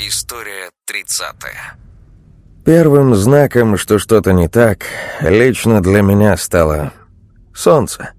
История 30 Первым знаком, что что-то не так, лично для меня стало солнце.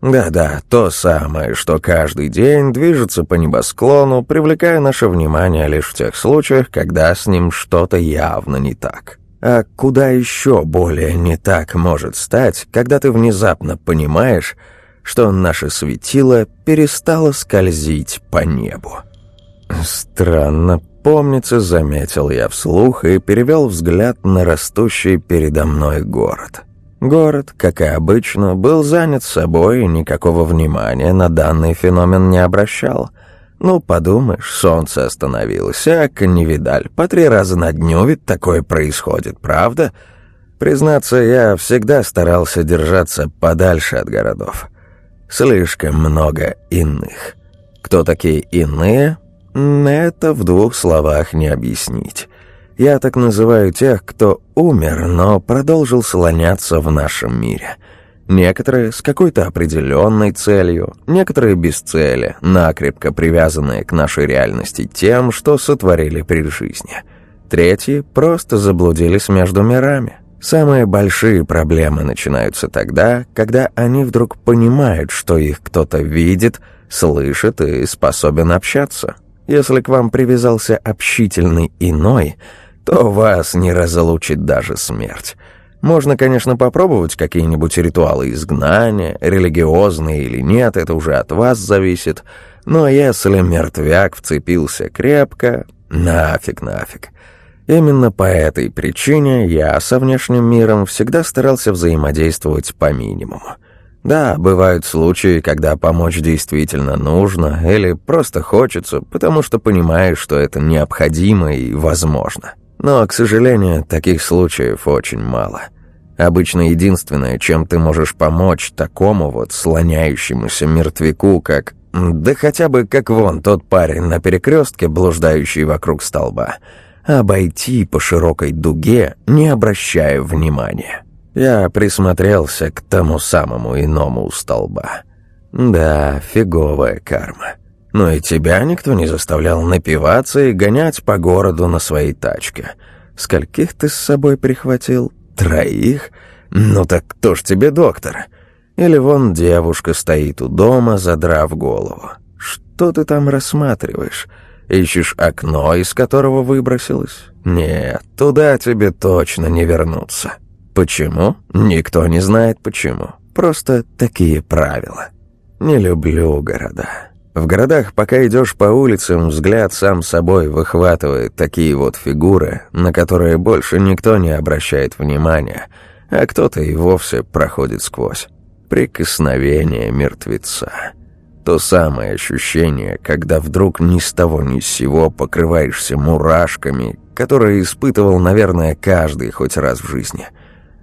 Да-да, то самое, что каждый день движется по небосклону, привлекая наше внимание лишь в тех случаях, когда с ним что-то явно не так. А куда еще более не так может стать, когда ты внезапно понимаешь, что наше светило перестало скользить по небу? Странно, Помнится, заметил я вслух и перевел взгляд на растущий передо мной город. Город, как и обычно, был занят собой и никакого внимания на данный феномен не обращал. Ну, подумаешь, солнце остановилось, а не видаль. По три раза на дню ведь такое происходит, правда? Признаться, я всегда старался держаться подальше от городов. Слишком много иных. Кто такие иные, это в двух словах не объяснить. Я так называю тех, кто умер, но продолжил слоняться в нашем мире. Некоторые с какой-то определенной целью, некоторые без цели, накрепко привязанные к нашей реальности тем, что сотворили при жизни. Третьи просто заблудились между мирами. Самые большие проблемы начинаются тогда, когда они вдруг понимают, что их кто-то видит, слышит и способен общаться. Если к вам привязался общительный иной, то вас не разлучит даже смерть. Можно, конечно, попробовать какие-нибудь ритуалы изгнания, религиозные или нет, это уже от вас зависит. Но если мертвяк вцепился крепко, нафиг, нафиг. Именно по этой причине я со внешним миром всегда старался взаимодействовать по минимуму. Да, бывают случаи, когда помочь действительно нужно или просто хочется, потому что понимаешь, что это необходимо и возможно. Но, к сожалению, таких случаев очень мало. Обычно единственное, чем ты можешь помочь такому вот слоняющемуся мертвяку, как... Да хотя бы как вон тот парень на перекрестке, блуждающий вокруг столба. Обойти по широкой дуге, не обращая внимания. Я присмотрелся к тому самому иному у столба. Да, фиговая карма. Но и тебя никто не заставлял напиваться и гонять по городу на своей тачке. Скольких ты с собой прихватил? Троих? Ну так кто ж тебе доктор? Или вон девушка стоит у дома, задрав голову. Что ты там рассматриваешь? Ищешь окно, из которого выбросилась? Нет, туда тебе точно не вернуться. Почему? Никто не знает почему. Просто такие правила. Не люблю города. В городах, пока идешь по улицам, взгляд сам собой выхватывает такие вот фигуры, на которые больше никто не обращает внимания, а кто-то и вовсе проходит сквозь. Прикосновение мертвеца. То самое ощущение, когда вдруг ни с того ни с сего покрываешься мурашками, которые испытывал, наверное, каждый хоть раз в жизни –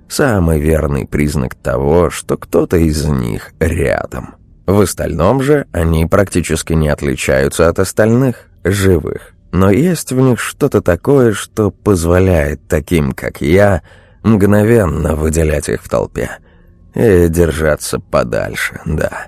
Самый верный признак того, что кто-то из них рядом. В остальном же они практически не отличаются от остальных, живых. Но есть в них что-то такое, что позволяет таким, как я, мгновенно выделять их в толпе. И держаться подальше, да.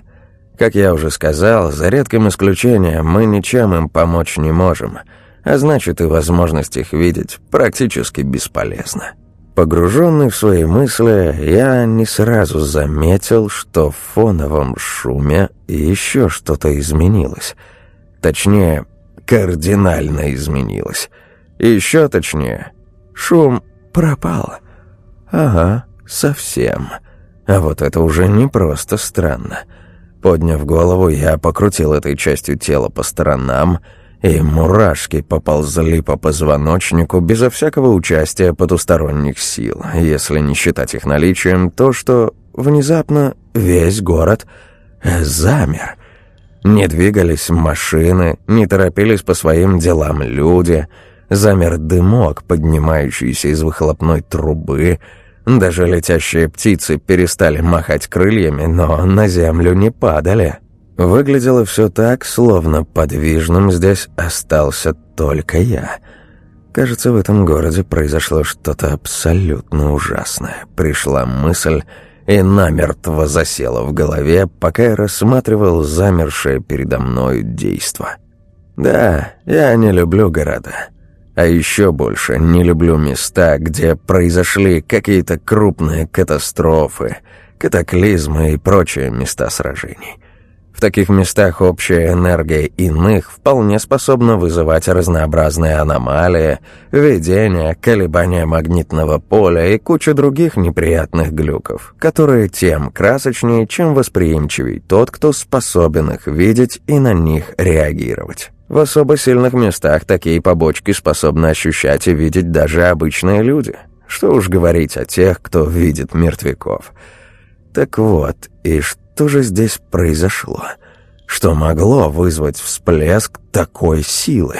Как я уже сказал, за редким исключением мы ничем им помочь не можем, а значит и возможность их видеть практически бесполезна. Погруженный в свои мысли, я не сразу заметил, что в фоновом шуме еще что-то изменилось. Точнее, кардинально изменилось. еще точнее, шум пропал. Ага, совсем. А вот это уже не просто странно. Подняв голову, я покрутил этой частью тела по сторонам и мурашки поползли по позвоночнику безо всякого участия потусторонних сил, если не считать их наличием, то, что внезапно весь город замер. Не двигались машины, не торопились по своим делам люди, замер дымок, поднимающийся из выхлопной трубы, даже летящие птицы перестали махать крыльями, но на землю не падали». Выглядело все так, словно подвижным здесь остался только я. Кажется, в этом городе произошло что-то абсолютно ужасное. Пришла мысль и намертво засела в голове, пока я рассматривал замершее передо мною действо. Да, я не люблю города. А еще больше не люблю места, где произошли какие-то крупные катастрофы, катаклизмы и прочие места сражений. В таких местах общая энергия иных вполне способна вызывать разнообразные аномалии, видения, колебания магнитного поля и кучу других неприятных глюков, которые тем красочнее, чем восприимчивей тот, кто способен их видеть и на них реагировать. В особо сильных местах такие побочки способны ощущать и видеть даже обычные люди. Что уж говорить о тех, кто видит мертвяков. Так вот, и что что же здесь произошло? Что могло вызвать всплеск такой силы?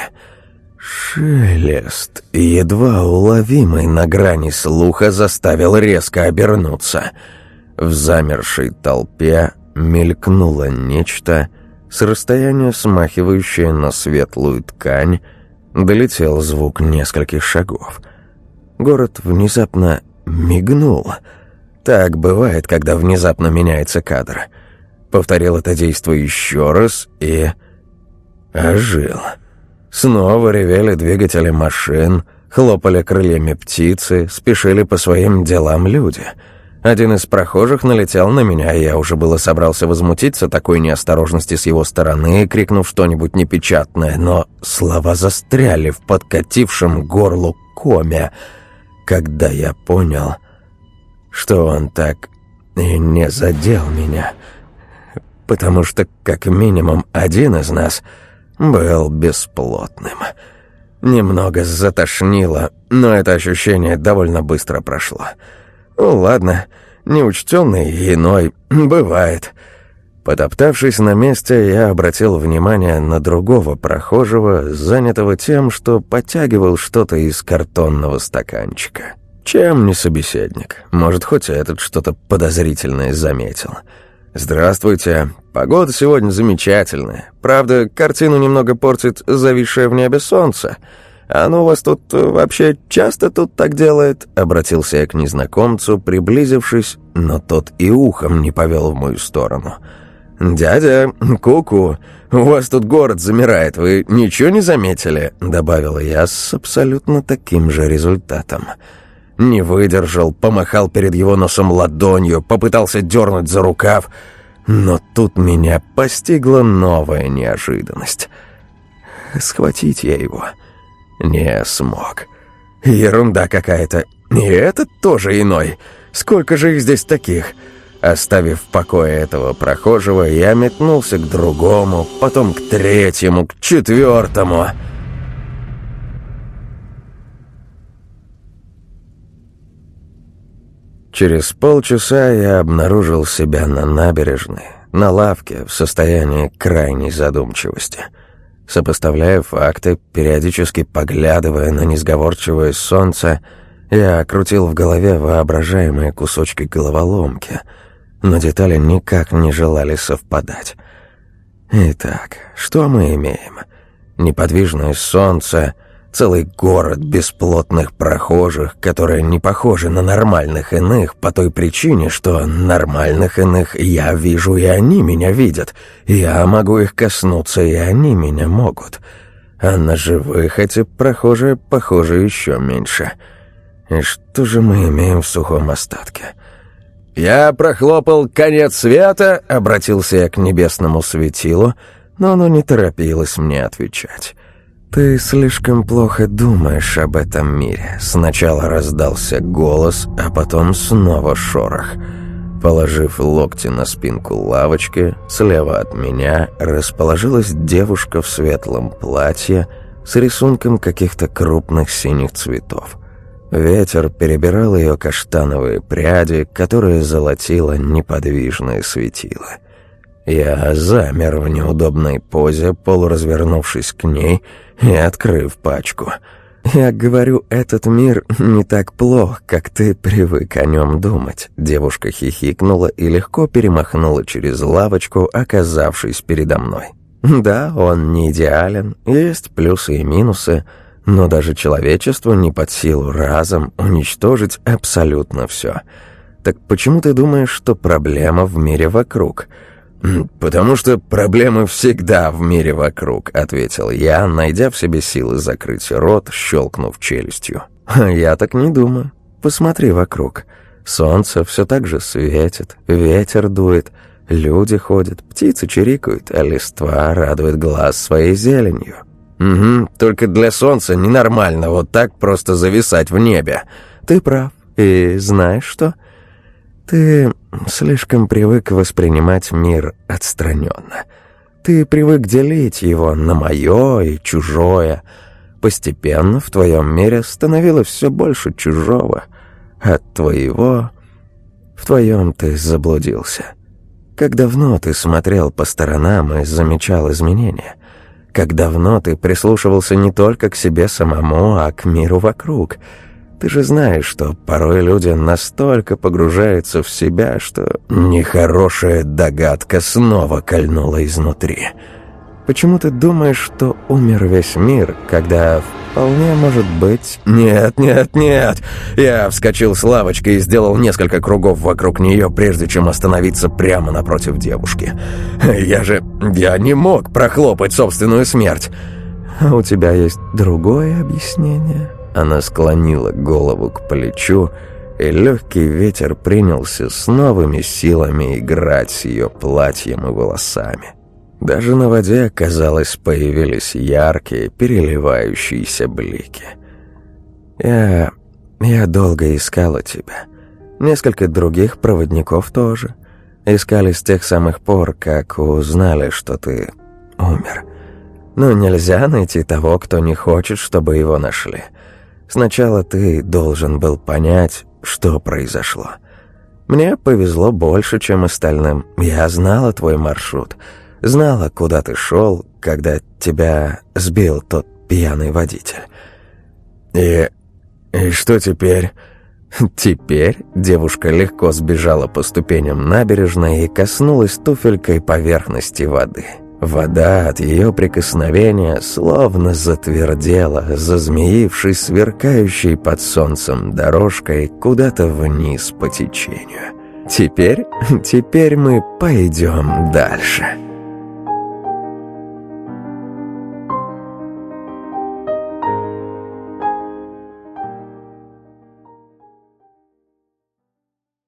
Шелест, едва уловимый на грани слуха, заставил резко обернуться. В замершей толпе мелькнуло нечто, с расстояния смахивающее на светлую ткань, долетел звук нескольких шагов. Город внезапно мигнул — так бывает, когда внезапно меняется кадр. Повторил это действие еще раз и... Ожил. Снова ревели двигатели машин, хлопали крыльями птицы, спешили по своим делам люди. Один из прохожих налетел на меня, и я уже было собрался возмутиться такой неосторожности с его стороны, крикнув что-нибудь непечатное, но слова застряли в подкатившем горлу коме, когда я понял что он так и не задел меня, потому что как минимум один из нас был бесплотным. Немного затошнило, но это ощущение довольно быстро прошло. Ну ладно, неучтенный иной бывает. Потоптавшись на месте, я обратил внимание на другого прохожего, занятого тем, что подтягивал что-то из картонного стаканчика. Чем не собеседник? Может, хоть этот что-то подозрительное заметил. «Здравствуйте. Погода сегодня замечательная. Правда, картину немного портит зависшее в небе солнце. Оно у вас тут вообще часто тут так делает?» Обратился я к незнакомцу, приблизившись, но тот и ухом не повел в мою сторону. «Дядя, куку, -ку, у вас тут город замирает, вы ничего не заметили?» Добавила я с абсолютно таким же результатом. Не выдержал, помахал перед его носом ладонью, попытался дернуть за рукав, но тут меня постигла новая неожиданность. Схватить я его не смог. Ерунда какая-то. И этот тоже иной. Сколько же их здесь таких? Оставив в покое этого прохожего, я метнулся к другому, потом к третьему, к четвертому... Через полчаса я обнаружил себя на набережной, на лавке, в состоянии крайней задумчивости. Сопоставляя факты, периодически поглядывая на несговорчивое солнце, я крутил в голове воображаемые кусочки головоломки, но детали никак не желали совпадать. Итак, что мы имеем? Неподвижное солнце — Целый город бесплотных прохожих, которые не похожи на нормальных иных по той причине, что нормальных иных я вижу, и они меня видят. Я могу их коснуться, и они меня могут. А на живых эти прохожие похожи еще меньше. И что же мы имеем в сухом остатке?» «Я прохлопал конец света», — обратился я к небесному светилу, но оно не торопилось мне отвечать. «Ты слишком плохо думаешь об этом мире». Сначала раздался голос, а потом снова шорох. Положив локти на спинку лавочки, слева от меня расположилась девушка в светлом платье с рисунком каких-то крупных синих цветов. Ветер перебирал ее каштановые пряди, которые золотило неподвижное светило. Я замер в неудобной позе, полуразвернувшись к ней и открыв пачку. «Я говорю, этот мир не так плох, как ты привык о нем думать». Девушка хихикнула и легко перемахнула через лавочку, оказавшись передо мной. «Да, он не идеален, есть плюсы и минусы, но даже человечеству не под силу разом уничтожить абсолютно все. Так почему ты думаешь, что проблема в мире вокруг?» «Потому что проблемы всегда в мире вокруг», — ответил я, найдя в себе силы закрыть рот, щелкнув челюстью. «Я так не думаю. Посмотри вокруг. Солнце все так же светит, ветер дует, люди ходят, птицы чирикают, а листва радует глаз своей зеленью». «Угу, только для солнца ненормально вот так просто зависать в небе». «Ты прав. И знаешь что?» Ты слишком привык воспринимать мир отстраненно. Ты привык делить его на мое и чужое. Постепенно в твоем мире становилось все больше чужого. От твоего... В твоем ты заблудился. Как давно ты смотрел по сторонам и замечал изменения? Как давно ты прислушивался не только к себе самому, а к миру вокруг — ты же знаешь, что порой люди настолько погружаются в себя, что нехорошая догадка снова кольнула изнутри. Почему ты думаешь, что умер весь мир, когда вполне может быть... Нет, нет, нет! Я вскочил с лавочки и сделал несколько кругов вокруг нее, прежде чем остановиться прямо напротив девушки. Я же... Я не мог прохлопать собственную смерть. А у тебя есть другое объяснение?» Она склонила голову к плечу, и легкий ветер принялся с новыми силами играть с ее платьем и волосами. Даже на воде, казалось, появились яркие, переливающиеся блики. «Я... я долго искала тебя. Несколько других проводников тоже. Искали с тех самых пор, как узнали, что ты умер. Но нельзя найти того, кто не хочет, чтобы его нашли». Сначала ты должен был понять, что произошло. Мне повезло больше, чем остальным. Я знала твой маршрут. Знала, куда ты шел, когда тебя сбил тот пьяный водитель. И... и что теперь? Теперь девушка легко сбежала по ступеням набережной и коснулась туфелькой поверхности воды. Вода от ее прикосновения словно затвердела, зазмеившись сверкающей под солнцем дорожкой куда-то вниз по течению. Теперь, теперь мы пойдем дальше».